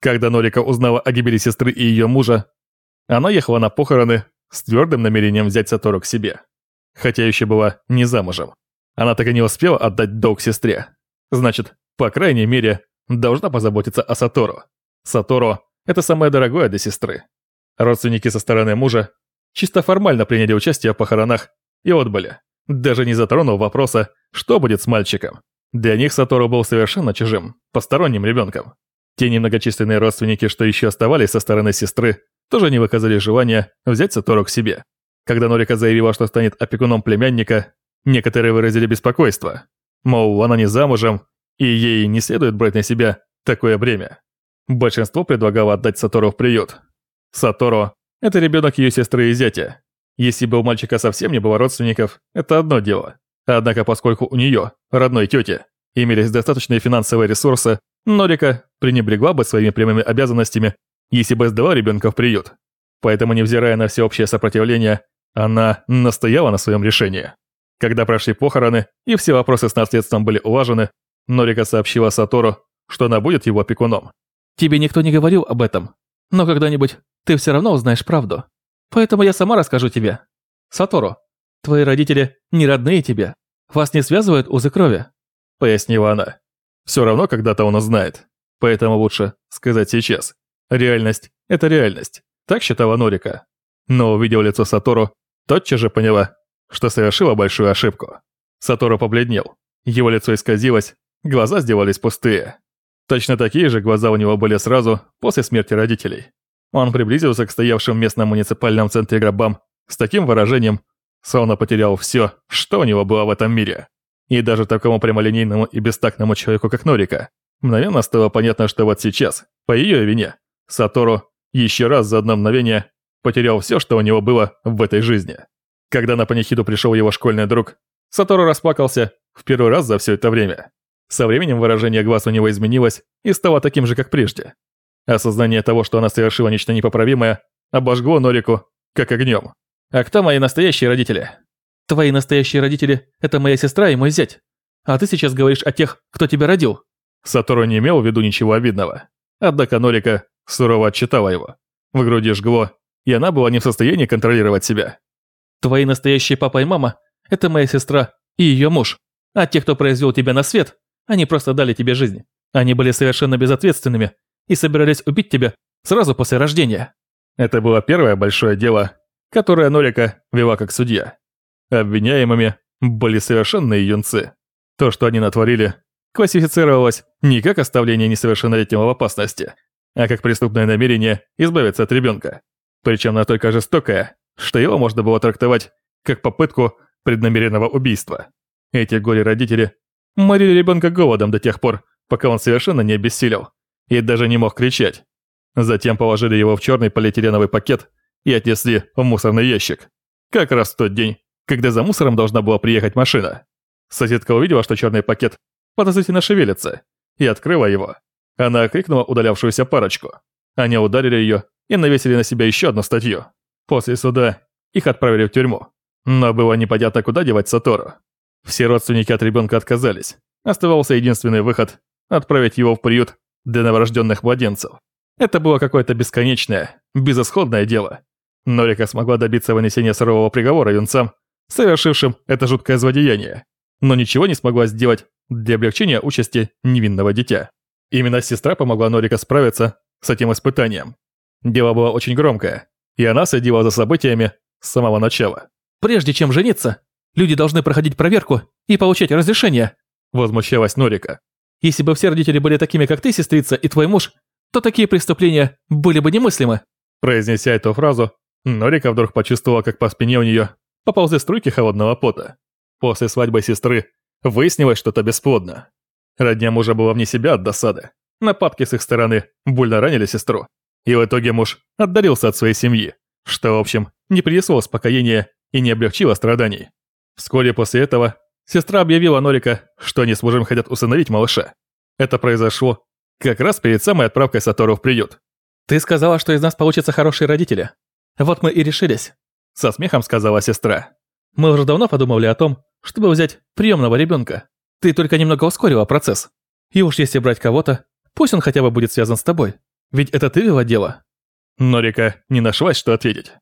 Когда Норика узнала о гибели сестры и ее мужа, она ехала на похороны с твердым намерением взять Сатору к себе. Хотя еще была не замужем. Она так и не успела отдать долг сестре. Значит, по крайней мере, должна позаботиться о Сатору. Сатору – это самое дорогое для сестры. Родственники со стороны мужа чисто формально приняли участие в похоронах и отбыли, даже не затронув вопроса, что будет с мальчиком. Для них Сатору был совершенно чужим, посторонним ребенком. Те немногочисленные родственники, что еще оставались со стороны сестры, тоже не выказали желания взять Сатору к себе. Когда Норика заявила, что станет опекуном племянника, некоторые выразили беспокойство. Мол, она не замужем, и ей не следует брать на себя такое бремя. Большинство предлагало отдать Сатору в приют. Сатору – это ребенок ее сестры и зятя. Если бы у мальчика совсем не было родственников, это одно дело. Однако поскольку у нее, родной тети, имелись достаточные финансовые ресурсы, Норика пренебрегла бы своими прямыми обязанностями, если бы сдала ребенка в приют. Поэтому, невзирая на всеобщее сопротивление, она настояла на своем решении. Когда прошли похороны и все вопросы с наследством были улажены, Норика сообщила Сатору, что она будет его опекуном. «Тебе никто не говорил об этом, но когда-нибудь ты все равно узнаешь правду. Поэтому я сама расскажу тебе. Сатору, твои родители не родные тебе. Вас не связывают узы крови», — пояснила она. «Все равно когда-то он узнает, поэтому лучше сказать сейчас. Реальность — это реальность», — так считала Норика. Но увидев лицо Сатору, тотчас же поняла, что совершила большую ошибку. Сатору побледнел, его лицо исказилось, глаза сделались пустые. Точно такие же глаза у него были сразу после смерти родителей. Он приблизился к стоявшим в местном муниципальном центре гробам с таким выражением, словно потерял все, что у него было в этом мире. И даже такому прямолинейному и бестактному человеку, как Норика, мгновенно стало понятно, что вот сейчас, по ее вине, Сатору еще раз за одно мгновение потерял все, что у него было в этой жизни. Когда на панихиду пришел его школьный друг, Сатору расплакался в первый раз за все это время. Со временем выражение глаз у него изменилось и стало таким же, как прежде. Осознание того, что она совершила нечто непоправимое, обожгло Норику, как огнем. «А кто мои настоящие родители?» «Твои настоящие родители – это моя сестра и мой зять. А ты сейчас говоришь о тех, кто тебя родил». Сатору не имел в виду ничего обидного. Однако Норика сурово отчитала его. В груди жгло, и она была не в состоянии контролировать себя. «Твои настоящие папа и мама – это моя сестра и ее муж. А те, кто произвел тебя на свет, они просто дали тебе жизнь. Они были совершенно безответственными и собирались убить тебя сразу после рождения. Это было первое большое дело, которое Норика вела как судья. Обвиняемыми были совершенные юнцы. То, что они натворили, классифицировалось не как оставление несовершеннолетнего в опасности, а как преступное намерение избавиться от ребенка. Причем настолько жестокое, что его можно было трактовать как попытку преднамеренного убийства. Эти горе-родители морили ребенка голодом до тех пор, пока он совершенно не обессилел и даже не мог кричать. Затем положили его в черный полиэтиленовый пакет и отнесли в мусорный ящик. Как раз в тот день, когда за мусором должна была приехать машина. Соседка увидела, что черный пакет подозрительно шевелится, и открыла его. Она окрикнула удалявшуюся парочку. Они ударили ее и навесили на себя еще одну статью. После суда их отправили в тюрьму. Но было непонятно, куда девать Сатору. Все родственники от ребенка отказались. Оставался единственный выход – отправить его в приют для новорожденных младенцев. Это было какое-то бесконечное, безысходное дело. Норика смогла добиться вынесения сурового приговора юнцам, совершившим это жуткое злодеяние, но ничего не смогла сделать для облегчения участи невинного дитя. Именно сестра помогла Норика справиться с этим испытанием. Дело было очень громкое, и она следила за событиями с самого начала. «Прежде чем жениться, люди должны проходить проверку и получать разрешение», возмущалась Норика. Если бы все родители были такими, как ты, сестрица, и твой муж, то такие преступления были бы немыслимы». Произнеся эту фразу, Норика вдруг почувствовала, как по спине у нее поползли струйки холодного пота. После свадьбы сестры выяснилось что-то бесплодно. Родня мужа была вне себя от досады. Нападки с их стороны больно ранили сестру. И в итоге муж отдарился от своей семьи, что, в общем, не принесло успокоения и не облегчило страданий. Вскоре после этого Сестра объявила Норика, что они с мужем хотят усыновить малыша. Это произошло как раз перед самой отправкой Сатору в приют. «Ты сказала, что из нас получатся хорошие родители. Вот мы и решились», — со смехом сказала сестра. «Мы уже давно подумали о том, чтобы взять приемного ребенка. Ты только немного ускорила процесс. И уж если брать кого-то, пусть он хотя бы будет связан с тобой. Ведь это ты вела дело. Норика не нашлась, что ответить.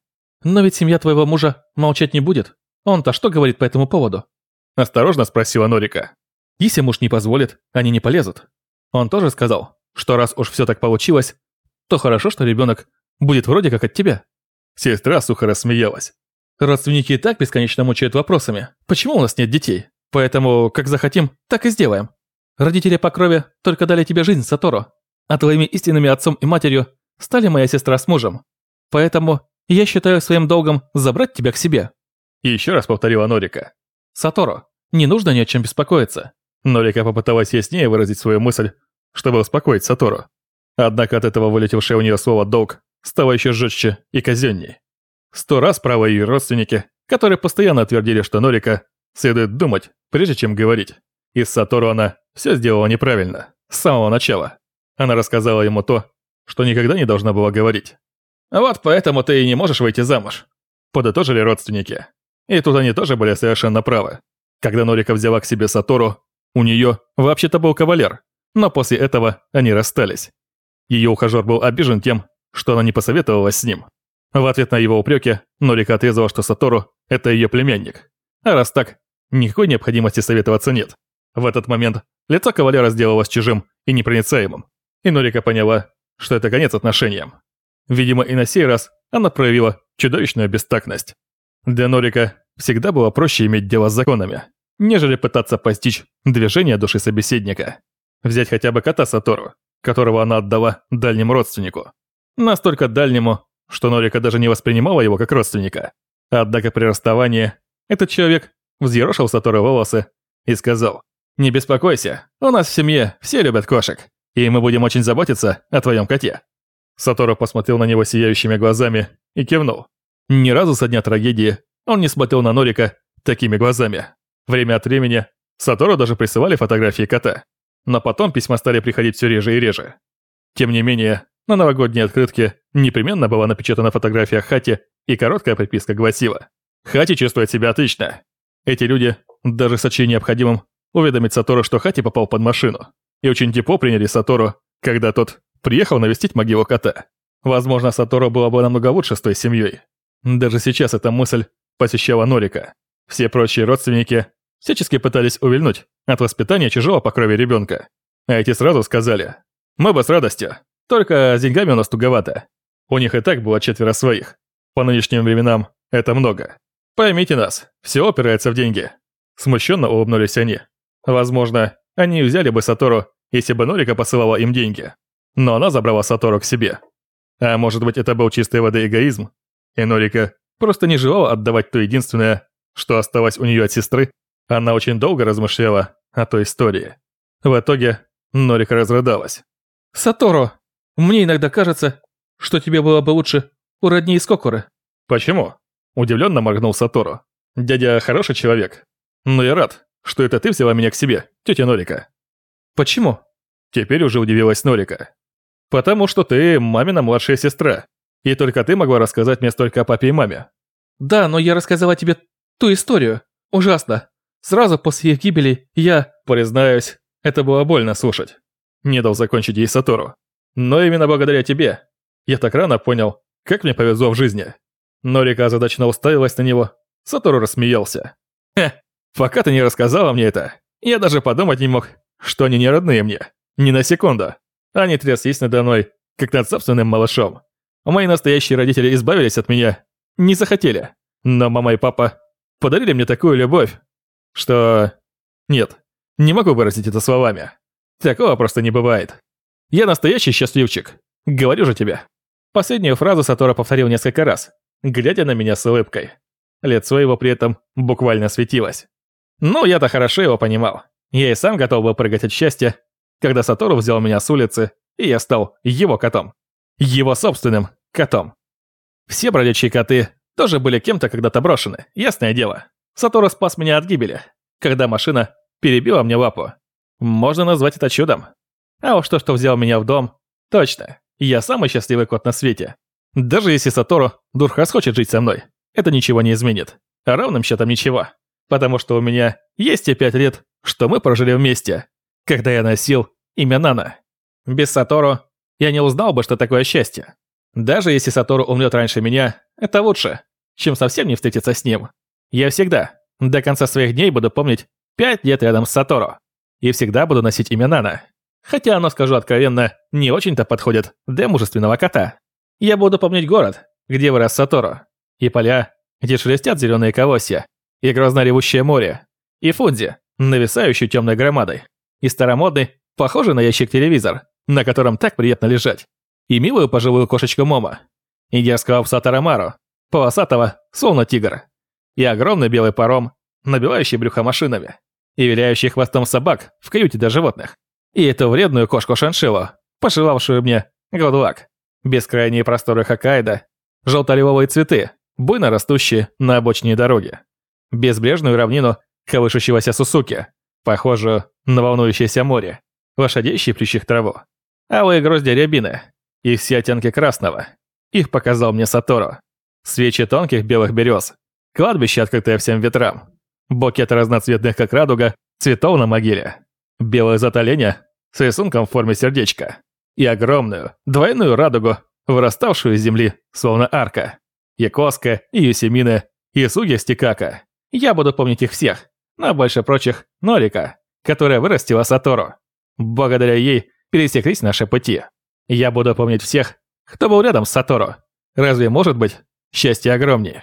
Но ведь семья твоего мужа молчать не будет. Он-то что говорит по этому поводу? Осторожно спросила Норика. Если муж не позволит, они не полезут. Он тоже сказал, что раз уж все так получилось, то хорошо, что ребенок будет вроде как от тебя. Сестра сухо рассмеялась. Родственники и так бесконечно мучают вопросами, почему у нас нет детей. Поэтому, как захотим, так и сделаем. Родители по крови только дали тебе жизнь, Сатору. А твоими истинными отцом и матерью стали моя сестра с мужем. Поэтому я считаю своим долгом забрать тебя к себе. Еще раз повторила Норика. Сатору, не нужно ни о чем беспокоиться. Норика попыталась яснее выразить свою мысль, чтобы успокоить Сатору. Однако от этого вылетевшее у нее слово «долг» стало еще жестче и казенней. Сто раз правы ее родственники, которые постоянно твердили, что Норика следует думать, прежде чем говорить. И с Сатору она все сделала неправильно, с самого начала. Она рассказала ему то, что никогда не должна была говорить. «Вот поэтому ты и не можешь выйти замуж», – подытожили родственники. И тут они тоже были совершенно правы. Когда Норика взяла к себе Сатору, у нее вообще-то был кавалер, но после этого они расстались. Ее ухажер был обижен тем, что она не посоветовалась с ним. В ответ на его упреки Норика отрезала, что Сатору – это ее племянник. А раз так, никакой необходимости советоваться нет. В этот момент лицо кавалера сделалось чужим и непроницаемым. И Норика поняла, что это конец отношениям. Видимо, и на сей раз она проявила чудовищную бестактность. Для Норика всегда было проще иметь дело с законами, нежели пытаться постичь движение души собеседника. Взять хотя бы кота Сатору, которого она отдала дальнему родственнику. Настолько дальнему, что Норика даже не воспринимала его как родственника. Однако при расставании этот человек взъерошил Сатору волосы и сказал, «Не беспокойся, у нас в семье все любят кошек, и мы будем очень заботиться о твоем коте». Сатору посмотрел на него сияющими глазами и кивнул. Ни разу со дня трагедии он не смотрел на Норика такими глазами. Время от времени Сатору даже присылали фотографии кота. Но потом письма стали приходить все реже и реже. Тем не менее, на новогодней открытке непременно была напечатана фотография Хати, и короткая приписка гласила «Хати чувствует себя отлично». Эти люди даже сочли необходимым уведомить Сатору, что Хати попал под машину, и очень тепло приняли Сатору, когда тот приехал навестить могилу кота. Возможно, Сатору было бы намного лучше с той семьей. Даже сейчас эта мысль посещала Норика. Все прочие родственники всячески пытались увильнуть от воспитания чужого по крови ребенка. А эти сразу сказали, мы бы с радостью, только с деньгами у нас туговато. У них и так было четверо своих. По нынешним временам это много. Поймите нас, все опирается в деньги. Смущенно улыбнулись они. Возможно, они взяли бы Сатору, если бы Норика посылала им деньги. Но она забрала Сатору к себе. А может быть, это был чистой воды эгоизм? И Норика просто не желала отдавать то единственное, что осталось у нее от сестры. Она очень долго размышляла о той истории. В итоге Норика разрыдалась. «Сатору, мне иногда кажется, что тебе было бы лучше у родни из Кокуры». «Почему?» – удивленно моргнул Сатору. «Дядя хороший человек. Но я рад, что это ты взяла меня к себе, тетя Норика». «Почему?» Теперь уже удивилась Норика. «Потому что ты мамина младшая сестра, и только ты могла рассказать мне столько о папе и маме». «Да, но я рассказала тебе ту историю. Ужасно. Сразу после их гибели я...» «Признаюсь, это было больно слушать». Не дал закончить ей Сатору. «Но именно благодаря тебе. Я так рано понял, как мне повезло в жизни». Норика озадаченно уставилась на него. Сатору рассмеялся. «Хе, пока ты не рассказала мне это, я даже подумать не мог, что они не родные мне. Ни на секунду. Они тряслись надо мной, как над собственным малышом. Мои настоящие родители избавились от меня. Не захотели. Но мама и папа подарили мне такую любовь, что... Нет, не могу выразить это словами. Такого просто не бывает. Я настоящий счастливчик. Говорю же тебе. Последнюю фразу Сатора повторил несколько раз, глядя на меня с улыбкой. Лицо его при этом буквально светилось. Ну, я-то хорошо его понимал. Я и сам готов был прыгать от счастья, когда Сатору взял меня с улицы, и я стал его котом. Его собственным котом. Все бродячие коты тоже были кем-то когда-то брошены, ясное дело. Сатору спас меня от гибели, когда машина перебила мне лапу. Можно назвать это чудом. А уж то, что взял меня в дом, точно, я самый счастливый кот на свете. Даже если Сатору Дурхас хочет жить со мной, это ничего не изменит. А равным счетом ничего. Потому что у меня есть те пять лет, что мы прожили вместе, когда я носил имя Нана. Без Сатору я не узнал бы, что такое счастье. Даже если Сатору умрет раньше меня, это лучше, чем совсем не встретиться с ним. Я всегда, до конца своих дней буду помнить пять лет рядом с Сатору. И всегда буду носить имя Нана. Хотя оно, скажу откровенно, не очень-то подходит для мужественного кота. Я буду помнить город, где вырос Сатору. И поля, где шелестят зеленые колосья. И грозно ревущее море. И Фудзи, нависающий темной громадой. И старомодный, похожий на ящик телевизор, на котором так приятно лежать. И милую пожилую кошечку Мома. И дерзкого пса Тарамару, полосатого, словно тигр. И огромный белый паром, набивающий брюхо машинами. И виляющий хвостом собак в каюте для животных. И эту вредную кошку Шаншилу, пожелавшую мне Гладуак. Бескрайние просторы Хоккайдо, желто-лиловые цветы, буйно растущие на обочине дороги. Безбрежную равнину колышущегося Сусуки, похожую на волнующееся море, лошадей, щиплющих траву. Алые грозди рябины и все оттенки красного. Их показал мне Сатору. Свечи тонких белых берез, кладбище, открытое всем ветрам, букет разноцветных, как радуга, цветов на могиле, белое затоление с рисунком в форме сердечка и огромную, двойную радугу, выраставшую из земли, словно арка. Якоска, Юсемина, и Суги Стикака. Я буду помнить их всех, но больше прочих Норика, которая вырастила Сатору. Благодаря ей пересеклись наши пути. Я буду помнить всех, кто был рядом с Сатору. Разве может быть счастье огромнее?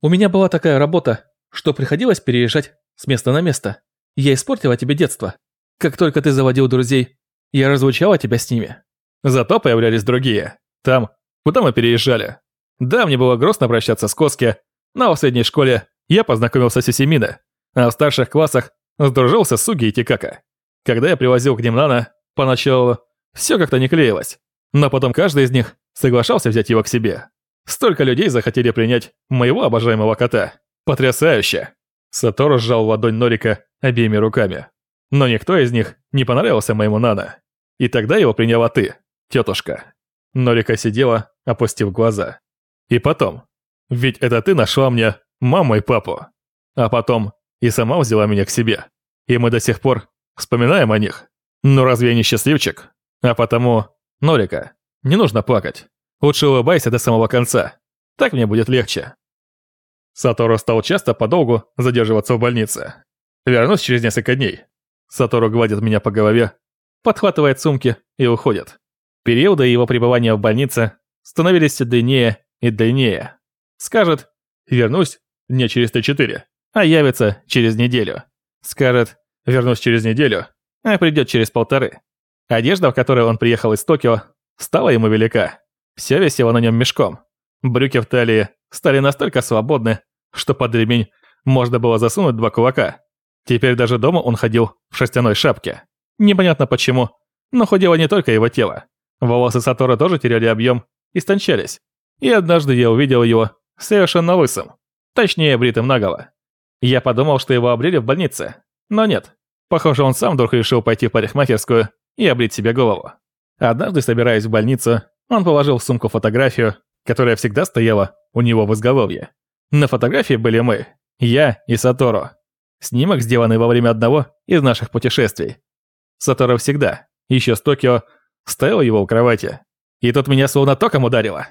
У меня была такая работа, что приходилось переезжать с места на место. Я испортила тебе детство. Как только ты заводил друзей, я разлучала тебя с ними. Зато появлялись другие. Там, куда мы переезжали. Да, мне было грустно прощаться с Коски, но в средней школе я познакомился с Юсимино, а в старших классах сдружился с Суги и Тикака. Когда я привозил к ним Нана, поначалу все как-то не клеилось, но потом каждый из них соглашался взять его к себе. Столько людей захотели принять моего обожаемого кота. Потрясающе! Сатору сжал ладонь Норика обеими руками. Но никто из них не понравился моему Нана. И тогда его приняла ты, тетушка. Норика сидела, опустив глаза. И потом. Ведь это ты нашла мне маму и папу. А потом и сама взяла меня к себе. И мы до сих пор вспоминаем о них. Но разве я не счастливчик? А потому, Норика, не нужно плакать. Лучше улыбайся до самого конца. Так мне будет легче. Сатору стал часто подолгу задерживаться в больнице. Вернусь через несколько дней. Сатору гладит меня по голове, подхватывает сумки и уходит. Периоды его пребывания в больнице становились длиннее и длиннее. Скажет «вернусь дня через 3-4», а явится через неделю. Скажет «вернусь через неделю», а придет через полторы. Одежда, в которой он приехал из Токио, стала ему велика. Все висело на нем мешком. Брюки в талии стали настолько свободны, что под ремень можно было засунуть два кулака. Теперь даже дома он ходил в шерстяной шапке. Непонятно почему, но худело не только его тело. Волосы Сатора тоже теряли объем, истончались. И однажды я увидел его совершенно лысым. Точнее, бритым наголо. Я подумал, что его обрели в больнице. Но нет. Похоже, он сам вдруг решил пойти в парикмахерскую и облить себе голову. Однажды, собираясь в больницу, он положил в сумку фотографию, которая всегда стояла у него в изголовье. На фотографии были мы, я и Сатору. Снимок, сделанный во время одного из наших путешествий. Сатору всегда, еще с Токио, стоял его у кровати. И тут меня словно током ударило.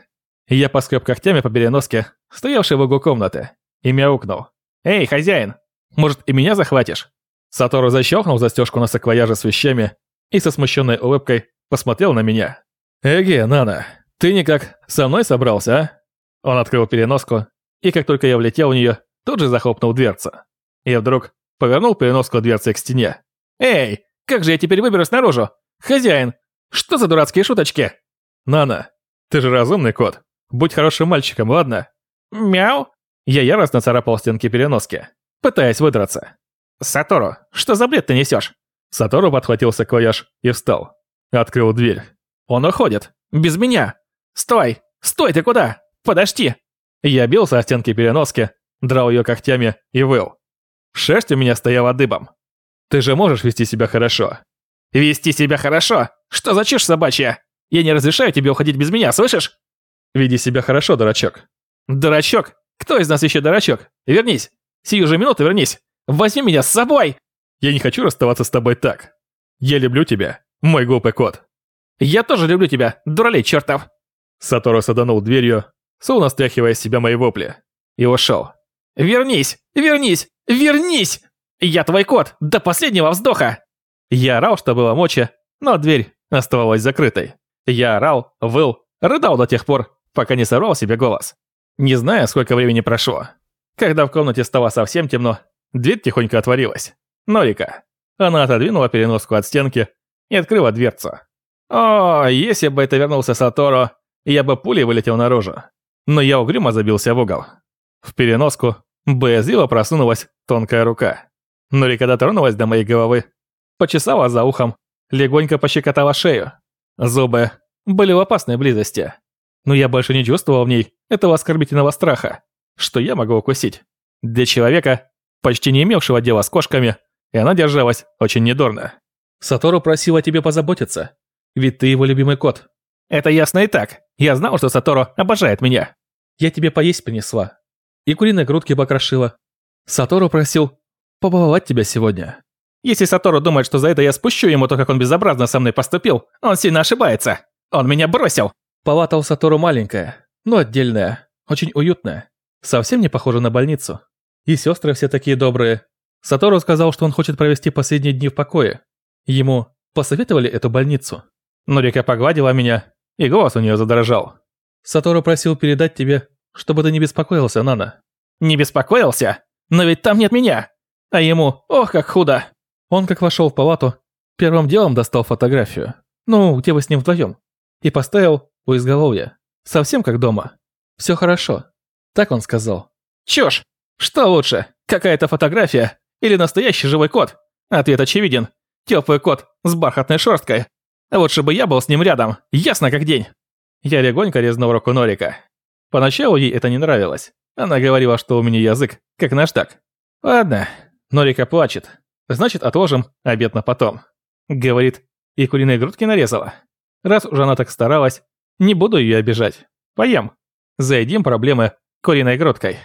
Я поскреб когтями по переноске, стоявшей в углу комнаты, и мяукнул. «Эй, хозяин, может и меня захватишь?» Сатору защелкнул застежку на саквояже с вещами и со смущенной улыбкой посмотрел на меня. «Эге, Нана, ты никак со мной собрался, а?» Он открыл переноску, и как только я влетел в нее, тут же захлопнул дверцу. И вдруг повернул переноску дверцы к стене. «Эй, как же я теперь выберусь наружу? Хозяин, что за дурацкие шуточки?» «Нана, ты же разумный кот. Будь хорошим мальчиком, ладно?» «Мяу!» Я яростно царапал стенки переноски, пытаясь выдраться. «Сатору, что за бред ты несешь?» Сатору подхватил саквояж и встал. Открыл дверь. «Он уходит! Без меня! Стой! Стой, ты куда? Подожди!» Я бился о стенки переноски, драл ее когтями и выл. Шерсть у меня стояла дыбом. «Ты же можешь вести себя хорошо!» «Вести себя хорошо? Что за чушь собачья? Я не разрешаю тебе уходить без меня, слышишь?» «Веди себя хорошо, дурачок». «Дурачок? Кто из нас еще дурачок? Вернись! Сию же минуту вернись! Возьми меня с собой!» «Я не хочу расставаться с тобой так. Я люблю тебя, мой глупый кот». Я тоже люблю тебя, дуралей чертов!» Сатору саданул дверью, словно стряхивая с себя мои вопли, и ушел. «Вернись! Вернись! Вернись! Я твой кот, до последнего вздоха!» Я орал, что было мочи, но дверь оставалась закрытой. Я орал, выл, рыдал до тех пор, пока не сорвал себе голос. Не знаю, сколько времени прошло. Когда в комнате стало совсем темно, дверь тихонько отворилась. Норика. Она отодвинула переноску от стенки и открыла дверцу. О, если бы это вернулся Сатору, я бы пулей вылетел наружу. Но я угрюмо забился в угол. В переноску боязливо просунулась тонкая рука. Норика дотронулась до моей головы, почесала за ухом, легонько пощекотала шею. Зубы были в опасной близости. Но я больше не чувствовал в ней этого оскорбительного страха, что я могу укусить. Для человека, почти не имевшего дела с кошками, и она держалась очень недурно. Сатору просила тебе позаботиться, ведь ты его любимый кот. Это ясно и так. Я знал, что Сатору обожает меня. Я тебе поесть принесла. И куриной грудки покрошила. Сатору просил побаловать тебя сегодня. Если Сатору думает, что за это я спущу ему то, как он безобразно со мной поступил, он сильно ошибается. Он меня бросил. Палата у Сатору маленькая, но отдельная, очень уютная. Совсем не похожа на больницу. И сестры все такие добрые. Сатору сказал, что он хочет провести последние дни в покое. Ему посоветовали эту больницу. Но Рика погладила меня, и голос у нее задрожал. Сатору просил передать тебе, чтобы ты не беспокоился, Нана. Не беспокоился? Но ведь там нет меня. А ему, ох, как худо. Он, как вошел в палату, первым делом достал фотографию. Ну, где вы с ним вдвоем? И поставил у изголовья. Совсем как дома. Все хорошо. Так он сказал. Чушь! Что лучше, какая-то фотография или настоящий живой кот? Ответ очевиден. Теплый кот с бархатной шерсткой. Лучше бы я был с ним рядом, ясно как день. Я легонько резнул руку Норика. Поначалу ей это не нравилось. Она говорила, что у меня язык, как наждак. Ладно, Норика плачет, Значит, отложим обед на потом. Говорит, и куриные грудки нарезала. Раз уже она так старалась, не буду ее обижать. Поем. Заедим проблемы куриной грудкой.